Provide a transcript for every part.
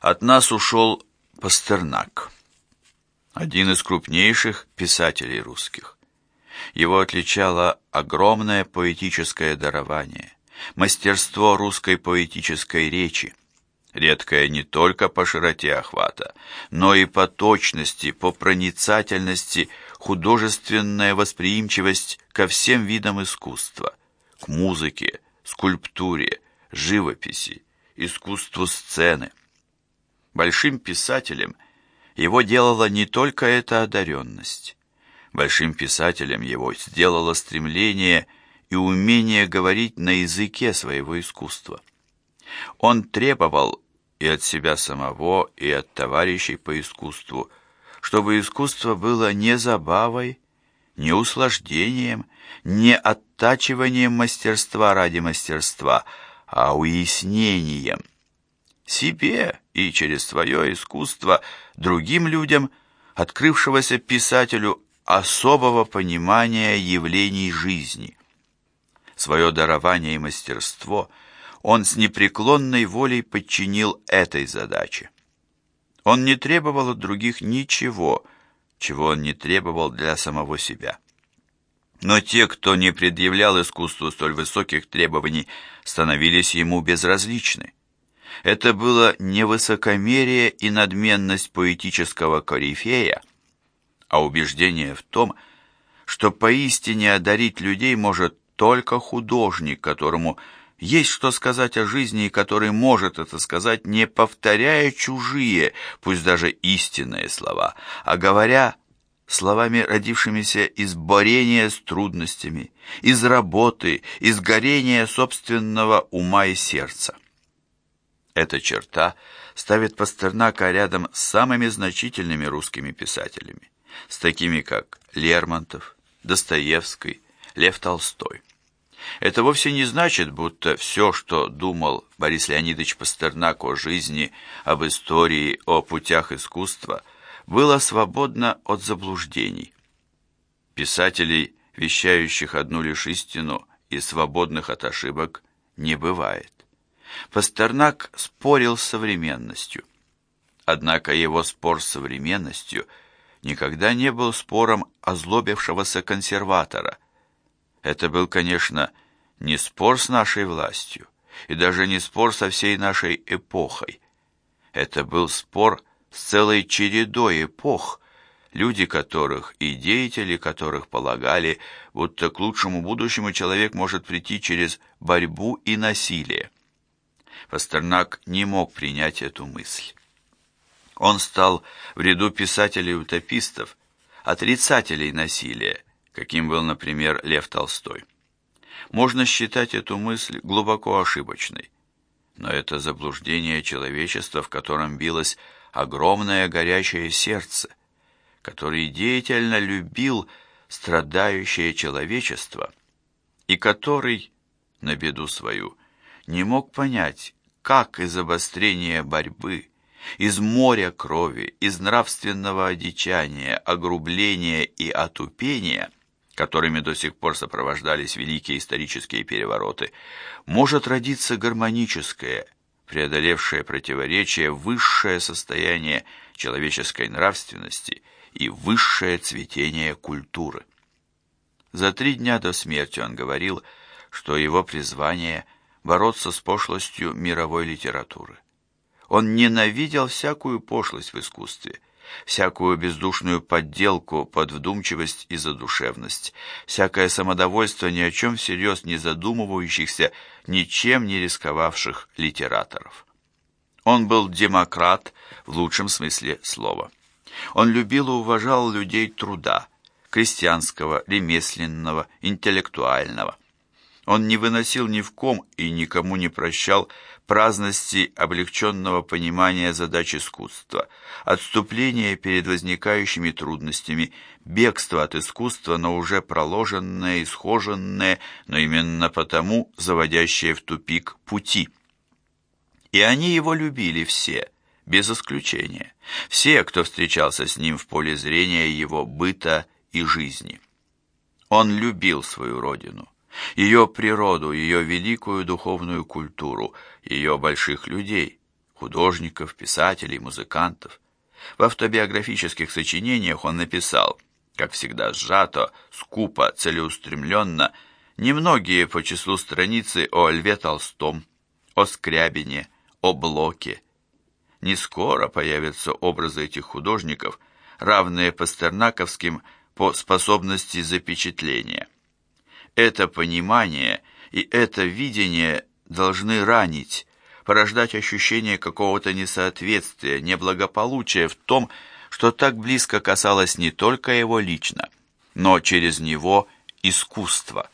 От нас ушел Пастернак, один из крупнейших писателей русских. Его отличало огромное поэтическое дарование, мастерство русской поэтической речи, редкое не только по широте охвата, но и по точности, по проницательности, художественная восприимчивость ко всем видам искусства, к музыке, скульптуре, живописи, искусству сцены. Большим писателем его делала не только эта одаренность. Большим писателем его сделало стремление и умение говорить на языке своего искусства. Он требовал и от себя самого, и от товарищей по искусству, чтобы искусство было не забавой, не услаждением, не оттачиванием мастерства ради мастерства, а уяснением себе и через свое искусство другим людям, открывшегося писателю особого понимания явлений жизни. Свое дарование и мастерство он с непреклонной волей подчинил этой задаче. Он не требовал от других ничего, чего он не требовал для самого себя. Но те, кто не предъявлял искусству столь высоких требований, становились ему безразличны. Это было не высокомерие и надменность поэтического корифея, а убеждение в том, что поистине одарить людей может только художник, которому есть что сказать о жизни и который может это сказать, не повторяя чужие, пусть даже истинные слова, а говоря словами, родившимися из борения с трудностями, из работы, из горения собственного ума и сердца. Эта черта ставит Пастернака рядом с самыми значительными русскими писателями, с такими как Лермонтов, Достоевский, Лев Толстой. Это вовсе не значит, будто все, что думал Борис Леонидович Пастернак о жизни, об истории, о путях искусства, было свободно от заблуждений. Писателей, вещающих одну лишь истину и свободных от ошибок, не бывает. Пастернак спорил с современностью. Однако его спор с современностью никогда не был спором озлобившегося консерватора. Это был, конечно, не спор с нашей властью, и даже не спор со всей нашей эпохой. Это был спор с целой чередой эпох, люди которых и деятели которых полагали, будто к лучшему будущему человек может прийти через борьбу и насилие. Пастернак не мог принять эту мысль. Он стал в ряду писателей-утопистов, отрицателей насилия, каким был, например, Лев Толстой. Можно считать эту мысль глубоко ошибочной, но это заблуждение человечества, в котором билось огромное горячее сердце, который деятельно любил страдающее человечество и который, на беду свою, не мог понять, как из обострения борьбы, из моря крови, из нравственного одичания, огрубления и отупения, которыми до сих пор сопровождались великие исторические перевороты, может родиться гармоническое, преодолевшее противоречие, высшее состояние человеческой нравственности и высшее цветение культуры. За три дня до смерти он говорил, что его призвание – бороться с пошлостью мировой литературы. Он ненавидел всякую пошлость в искусстве, всякую бездушную подделку под вдумчивость и задушевность, всякое самодовольство ни о чем всерьез не задумывающихся, ничем не рисковавших литераторов. Он был демократ в лучшем смысле слова. Он любил и уважал людей труда, крестьянского, ремесленного, интеллектуального. Он не выносил ни в ком и никому не прощал праздности облегченного понимания задач искусства, отступления перед возникающими трудностями, бегство от искусства, но уже проложенное, исхоженное, но именно потому заводящее в тупик пути. И они его любили все, без исключения, все, кто встречался с ним в поле зрения его быта и жизни. Он любил свою родину ее природу, ее великую духовную культуру, ее больших людей, художников, писателей, музыкантов. В автобиографических сочинениях он написал, как всегда сжато, скупо, целеустремленно, немногие по числу страницы о Льве Толстом, о Скрябине, о Блоке. Не скоро появятся образы этих художников, равные пастернаковским по способности запечатления. Это понимание и это видение должны ранить, порождать ощущение какого-то несоответствия, неблагополучия в том, что так близко касалось не только его лично, но через него искусство.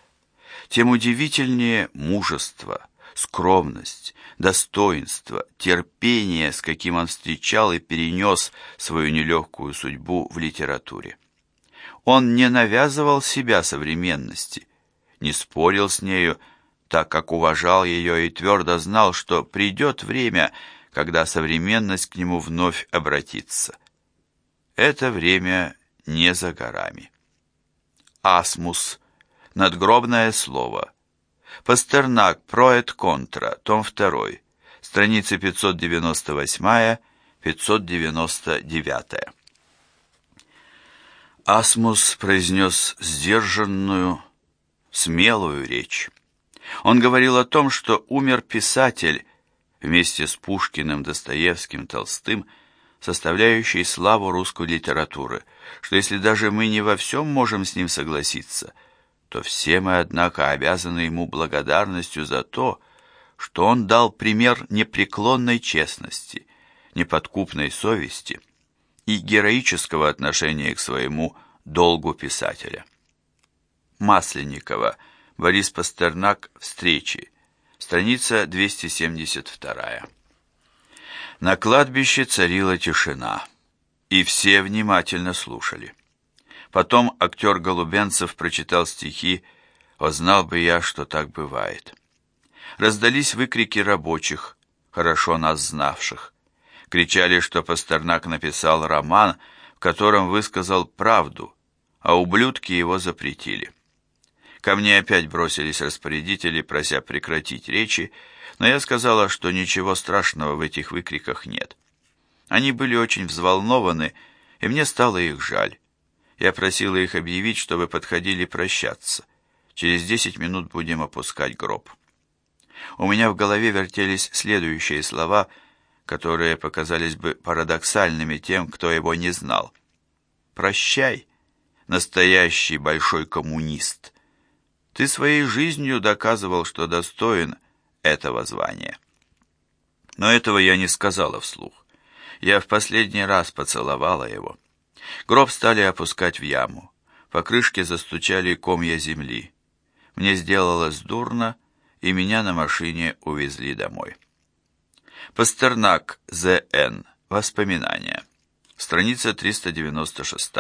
Тем удивительнее мужество, скромность, достоинство, терпение, с каким он встречал и перенес свою нелегкую судьбу в литературе. Он не навязывал себя современности, не спорил с нею, так как уважал ее и твердо знал, что придет время, когда современность к нему вновь обратится. Это время не за горами. Асмус. Надгробное слово. Пастернак. Проэт контра. Том 2. Страницы 598-599. Асмус произнес сдержанную, смелую речь. Он говорил о том, что умер писатель вместе с Пушкиным, Достоевским, Толстым, составляющий славу русской литературы, что если даже мы не во всем можем с ним согласиться, то все мы, однако, обязаны ему благодарностью за то, что он дал пример непреклонной честности, неподкупной совести и героического отношения к своему долгу писателя. Масленникова – Борис Пастернак «Встречи». Страница 272. На кладбище царила тишина, и все внимательно слушали. Потом актер Голубенцев прочитал стихи «О, знал бы я, что так бывает». Раздались выкрики рабочих, хорошо нас знавших. Кричали, что Пастернак написал роман, в котором высказал правду, а ублюдки его запретили. Ко мне опять бросились распорядители, прося прекратить речи, но я сказала, что ничего страшного в этих выкриках нет. Они были очень взволнованы, и мне стало их жаль. Я просила их объявить, чтобы подходили прощаться. Через десять минут будем опускать гроб. У меня в голове вертелись следующие слова, которые показались бы парадоксальными тем, кто его не знал. «Прощай, настоящий большой коммунист». Ты своей жизнью доказывал, что достоин этого звания. Но этого я не сказала вслух. Я в последний раз поцеловала его. Гроб стали опускать в яму. По крышке застучали комья земли. Мне сделалось дурно, и меня на машине увезли домой. Пастернак, З.Н. Воспоминания. Страница 396.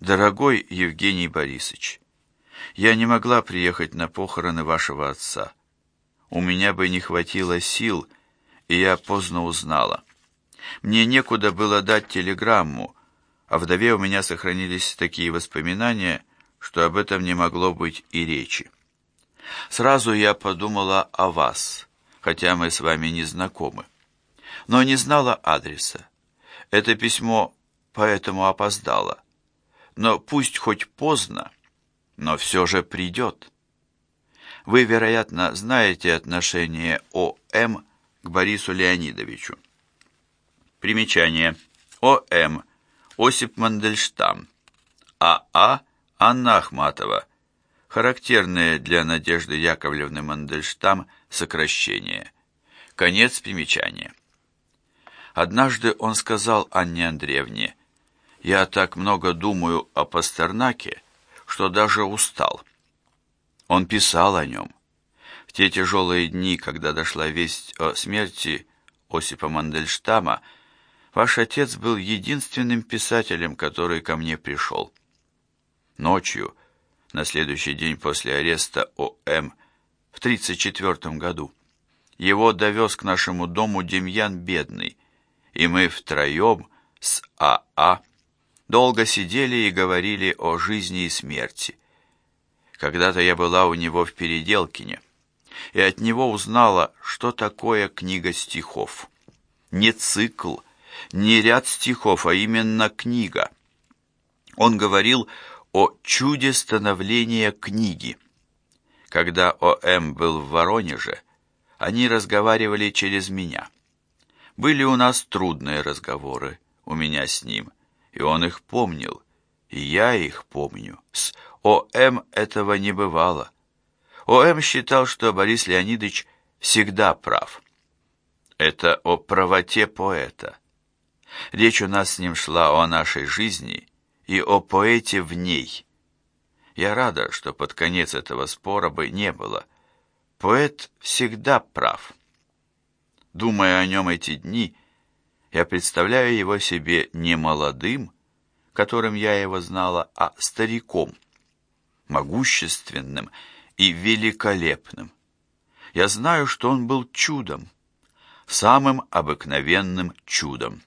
Дорогой Евгений Борисович, я не могла приехать на похороны вашего отца. У меня бы не хватило сил, и я поздно узнала. Мне некуда было дать телеграмму, а вдове у меня сохранились такие воспоминания, что об этом не могло быть и речи. Сразу я подумала о вас, хотя мы с вами не знакомы, но не знала адреса. Это письмо поэтому опоздало. Но пусть хоть поздно, но все же придет. Вы, вероятно, знаете отношение О.М. к Борису Леонидовичу. Примечание. О.М. Осип Мандельштам. А.А. А. Анна Ахматова. Характерные для Надежды Яковлевны Мандельштам сокращение. Конец примечания. Однажды он сказал Анне Андреевне, «Я так много думаю о Пастернаке, что даже устал. Он писал о нем. В те тяжелые дни, когда дошла весть о смерти Осипа Мандельштама, ваш отец был единственным писателем, который ко мне пришел. Ночью, на следующий день после ареста О.М. в 1934 году, его довез к нашему дому Демьян Бедный, и мы втроем с А.А. Долго сидели и говорили о жизни и смерти. Когда-то я была у него в Переделкине. и от него узнала, что такое книга стихов. Не цикл, не ряд стихов, а именно книга. Он говорил о чуде становления книги. Когда О.М. был в Воронеже, они разговаривали через меня. Были у нас трудные разговоры, у меня с ним, и он их помнил, и я их помню. С О.М. этого не бывало. О.М. считал, что Борис Леонидович всегда прав. Это о правоте поэта. Речь у нас с ним шла о нашей жизни и о поэте в ней. Я рада, что под конец этого спора бы не было. Поэт всегда прав. Думая о нем эти дни, я представляю его себе не молодым, которым я его знала, а стариком, могущественным и великолепным. Я знаю, что он был чудом, самым обыкновенным чудом.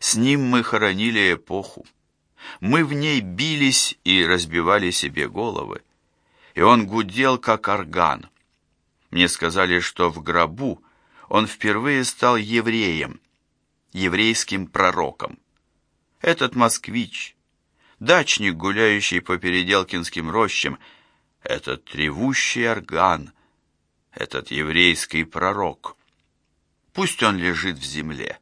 С ним мы хоронили эпоху. Мы в ней бились и разбивали себе головы. И он гудел, как орган. Мне сказали, что в гробу он впервые стал евреем, еврейским пророком. Этот москвич, дачник, гуляющий по Переделкинским рощам, этот ревущий орган, этот еврейский пророк. Пусть он лежит в земле.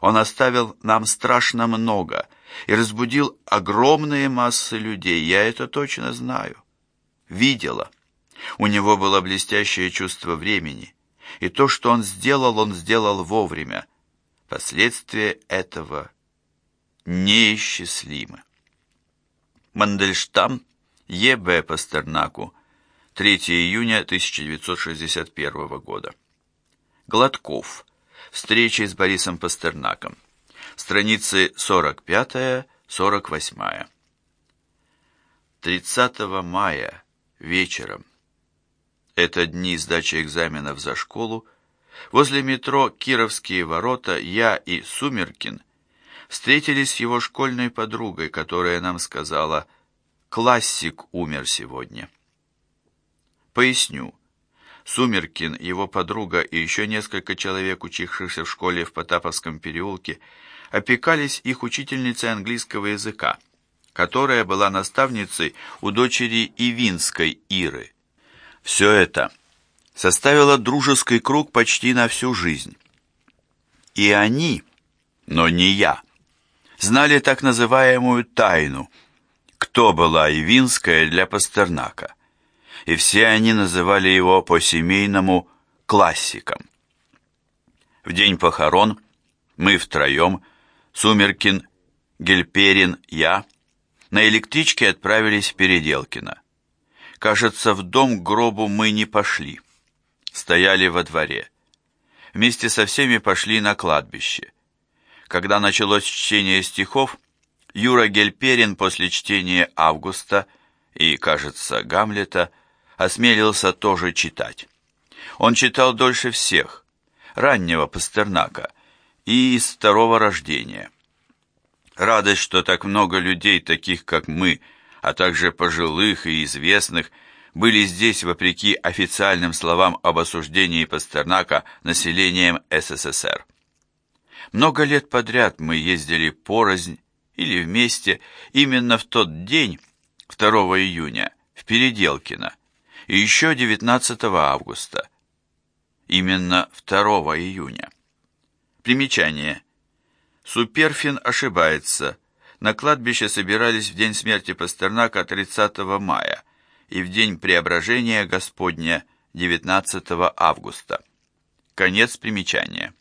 Он оставил нам страшно много и разбудил огромные массы людей, я это точно знаю. Видела. У него было блестящее чувство времени, и то, что он сделал, он сделал вовремя. Последствия этого неисчислимы. Мандельштам Е.Б. Пастернаку, 3 июня 1961 года. Гладков. Встреча с Борисом Пастернаком. Страницы 45-48. 30 мая вечером. Это дни сдачи экзаменов за школу. Возле метро Кировские ворота я и Сумеркин встретились с его школьной подругой, которая нам сказала Классик умер сегодня. Поясню. Сумеркин, его подруга и еще несколько человек, учившихся в школе в Потаповском переулке, опекались их учительницей английского языка, которая была наставницей у дочери Ивинской Иры. Все это составило дружеский круг почти на всю жизнь. И они, но не я, знали так называемую тайну – кто была Ивинская для Пастернака, и все они называли его по-семейному классиком. В день похорон мы втроем, Сумеркин, Гельперин, я, на электричке отправились в Переделкино. Кажется, в дом к гробу мы не пошли. Стояли во дворе. Вместе со всеми пошли на кладбище. Когда началось чтение стихов, Юра Гельперин после чтения Августа и, кажется, Гамлета осмелился тоже читать. Он читал дольше всех, раннего Пастернака и из второго рождения. Радость, что так много людей, таких как мы, а также пожилых и известных, были здесь вопреки официальным словам об осуждении Пастернака населением СССР. Много лет подряд мы ездили порознь или вместе именно в тот день, 2 июня, в Переделкино, и еще 19 августа, именно 2 июня. Примечание. Суперфин ошибается. На кладбище собирались в день смерти Пастернака 30 мая и в день преображения Господня 19 августа. Конец примечания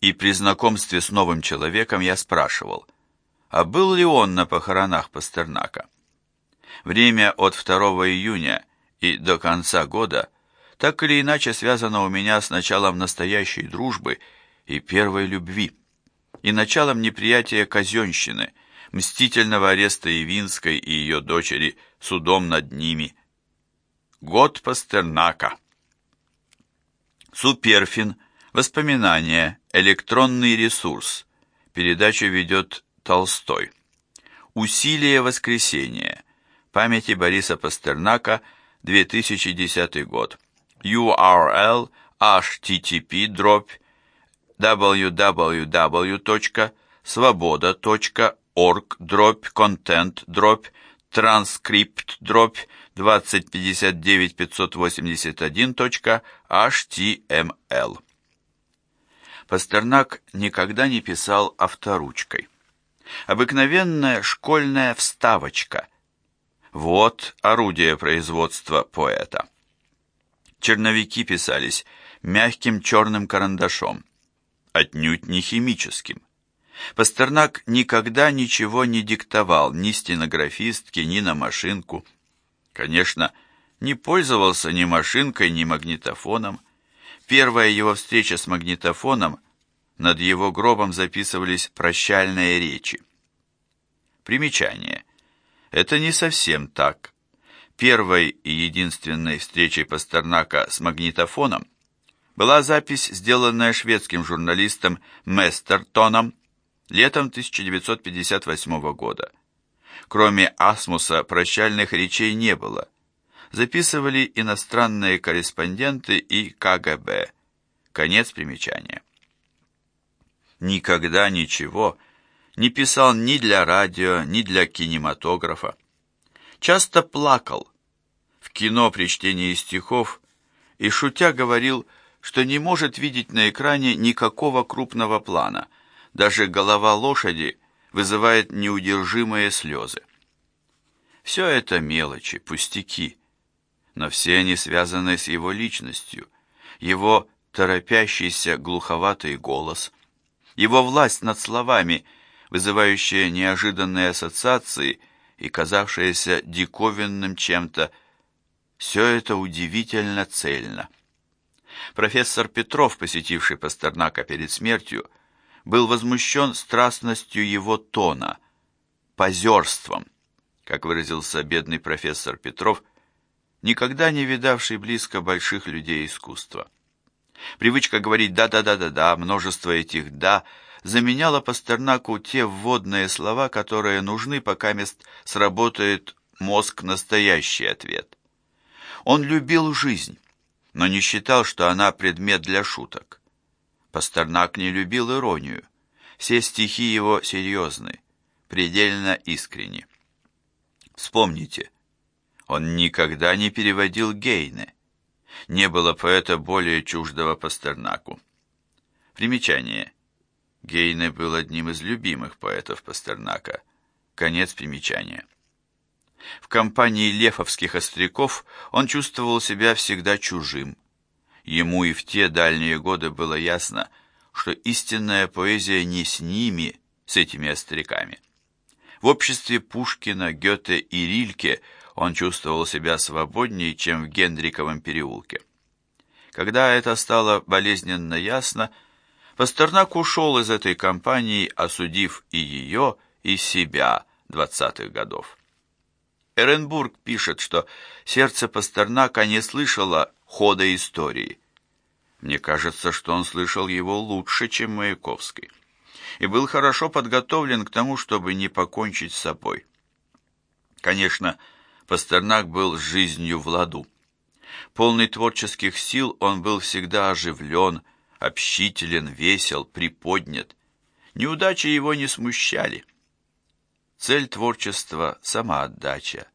и при знакомстве с новым человеком я спрашивал, а был ли он на похоронах Пастернака. Время от 2 июня и до конца года так или иначе связано у меня с началом настоящей дружбы и первой любви, и началом неприятия казенщины, мстительного ареста Ивинской и ее дочери судом над ними. Год Пастернака. Суперфин – Воспоминания. Электронный ресурс. Передачу ведет Толстой. Усилие воскресения. Памяти Бориса Пастернака 2010 год. URL http дробь www.svoboda.org content дробь транскрипт дробь 2059581.html. Пастернак никогда не писал авторучкой. Обыкновенная школьная вставочка. Вот орудие производства поэта. Черновики писались мягким черным карандашом, отнюдь не химическим. Пастернак никогда ничего не диктовал ни стенографистке, ни на машинку. Конечно, не пользовался ни машинкой, ни магнитофоном. Первая его встреча с магнитофоном, над его гробом записывались прощальные речи. Примечание. Это не совсем так. Первой и единственной встречей Пастернака с магнитофоном была запись, сделанная шведским журналистом Местертоном летом 1958 года. Кроме Асмуса прощальных речей не было. Записывали иностранные корреспонденты и КГБ. Конец примечания. Никогда ничего не писал ни для радио, ни для кинематографа. Часто плакал. В кино при чтении стихов и шутя говорил, что не может видеть на экране никакого крупного плана. Даже голова лошади вызывает неудержимые слезы. Все это мелочи, пустяки, но все они связаны с его личностью, его торопящийся глуховатый голос, его власть над словами – вызывающее неожиданные ассоциации и казавшееся диковинным чем-то, все это удивительно цельно. Профессор Петров, посетивший Пастернака перед смертью, был возмущен страстностью его тона, позерством, как выразился бедный профессор Петров, никогда не видавший близко больших людей искусства. Привычка говорить «да-да-да-да-да», множество этих «да» заменяла Пастернаку те вводные слова, которые нужны, пока мест сработает мозг настоящий ответ. Он любил жизнь, но не считал, что она предмет для шуток. Пастернак не любил иронию. Все стихи его серьезны, предельно искренни. Вспомните, он никогда не переводил Гейне. Не было поэта более чуждого Пастернаку. Примечание. Гейне был одним из любимых поэтов Пастернака. Конец примечания. В компании лефовских остряков он чувствовал себя всегда чужим. Ему и в те дальние годы было ясно, что истинная поэзия не с ними, с этими остряками. В обществе Пушкина, Гёте и Рильке он чувствовал себя свободнее, чем в Гендриковом переулке. Когда это стало болезненно ясно, Пастернак ушел из этой компании, осудив и ее, и себя двадцатых годов. Эренбург пишет, что сердце Пастернака не слышало хода истории. Мне кажется, что он слышал его лучше, чем Маяковский, и был хорошо подготовлен к тому, чтобы не покончить с собой. Конечно, Пастернак был жизнью в ладу. Полный творческих сил, он был всегда оживлен, общителен, весел, приподнят. Неудачи его не смущали. Цель творчества — самоотдача,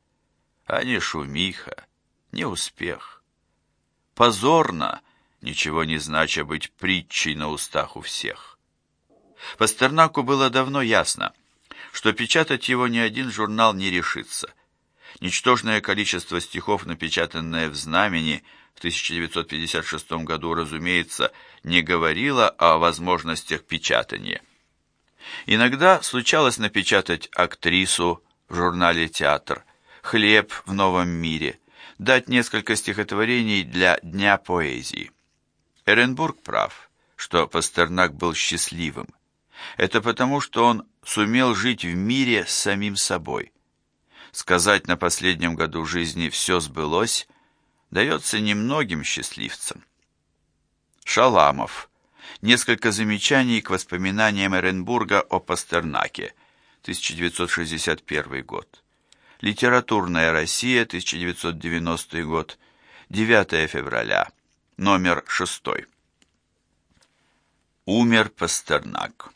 а не шумиха, не успех. Позорно, ничего не знача быть притчей на устах у всех. Пастернаку было давно ясно, что печатать его ни один журнал не решится. Ничтожное количество стихов, напечатанное в «Знамени», в 1956 году, разумеется, не говорила о возможностях печатания. Иногда случалось напечатать актрису в журнале «Театр», «Хлеб в новом мире», дать несколько стихотворений для Дня поэзии. Эренбург прав, что Пастернак был счастливым. Это потому, что он сумел жить в мире с самим собой. Сказать на последнем году жизни «все сбылось» дается немногим счастливцам. Шаламов. Несколько замечаний к воспоминаниям Эренбурга о Пастернаке. 1961 год. Литературная Россия, 1990 год. 9 февраля. Номер 6. Умер Пастернак.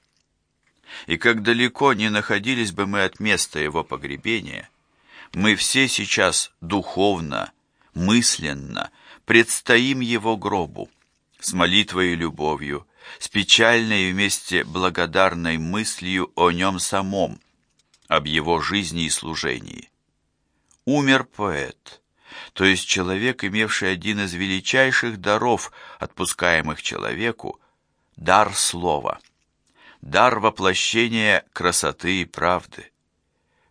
И как далеко не находились бы мы от места его погребения, мы все сейчас духовно, мысленно предстоим его гробу с молитвой и любовью, с печальной и вместе благодарной мыслью о нем самом, об его жизни и служении. Умер поэт, то есть человек, имевший один из величайших даров, отпускаемых человеку, дар слова, дар воплощения красоты и правды.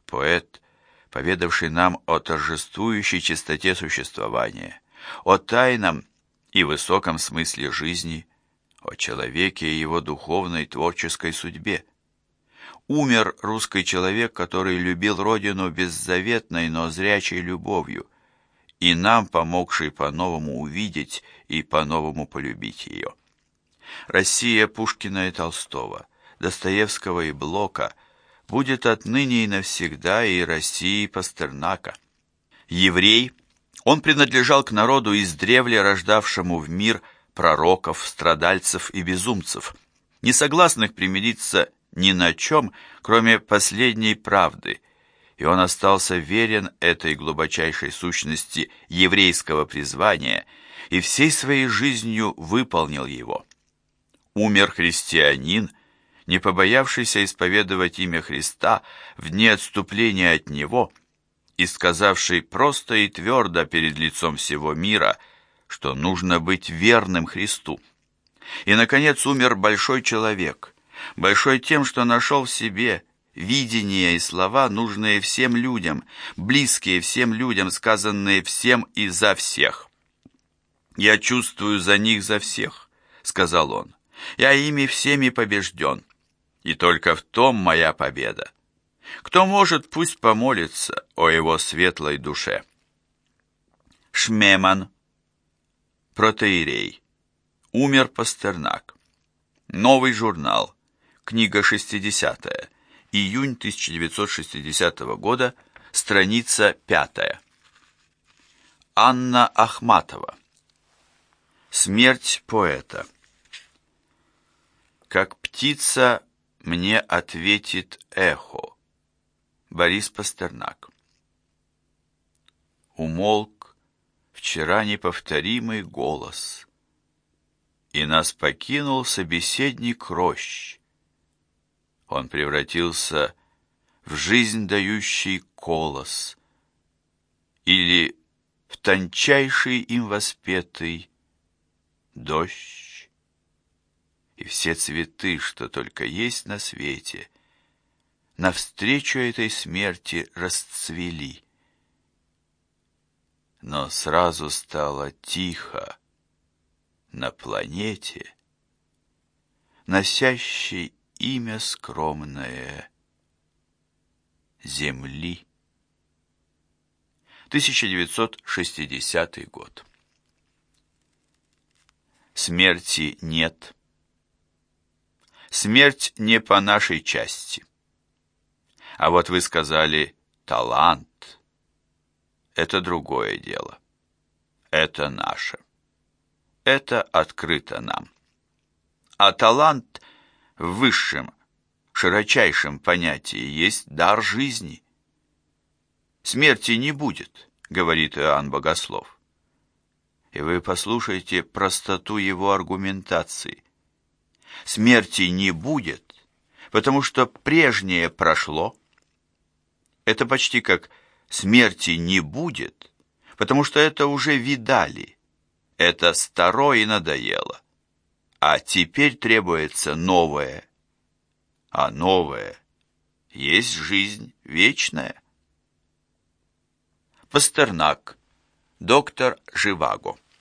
Поэт, поведавший нам о торжествующей чистоте существования, о тайном и высоком смысле жизни, о человеке и его духовной творческой судьбе. Умер русский человек, который любил родину беззаветной, но зрячей любовью, и нам помогший по-новому увидеть и по-новому полюбить ее. Россия Пушкина и Толстого, Достоевского и Блока будет отныне и навсегда и России Пастернака. Еврей, он принадлежал к народу издревле рождавшему в мир пророков, страдальцев и безумцев, не согласных примириться ни на чем, кроме последней правды, и он остался верен этой глубочайшей сущности еврейского призвания и всей своей жизнью выполнил его. Умер христианин, не побоявшийся исповедовать имя Христа в дни отступления от Него и сказавший просто и твердо перед лицом всего мира – что нужно быть верным Христу. И, наконец, умер большой человек, большой тем, что нашел в себе видения и слова, нужные всем людям, близкие всем людям, сказанные всем и за всех. «Я чувствую за них за всех», — сказал он. «Я ими всеми побежден, и только в том моя победа. Кто может, пусть помолится о его светлой душе». Шмеман Протеерей. Умер Пастернак. Новый журнал. Книга 60. Июнь 1960 года. Страница 5. Анна Ахматова. Смерть поэта. Как птица мне ответит эхо. Борис Пастернак. Умолк вчера неповторимый голос. И нас покинул собеседник рощ. Он превратился в жизнь дающий колос или в тончайший им воспетый дождь. И все цветы, что только есть на свете, навстречу этой смерти расцвели но сразу стало тихо на планете, носящей имя скромное Земли. 1960 год. Смерти нет. Смерть не по нашей части. А вот вы сказали «талант» это другое дело. Это наше. Это открыто нам. А талант в высшем, широчайшем понятии есть дар жизни. Смерти не будет, говорит Иоанн Богослов. И вы послушайте простоту его аргументации. Смерти не будет, потому что прежнее прошло. Это почти как смерти не будет, потому что это уже видали. Это старое и надоело. А теперь требуется новое. А новое есть жизнь вечная. Пастернак. Доктор Живаго.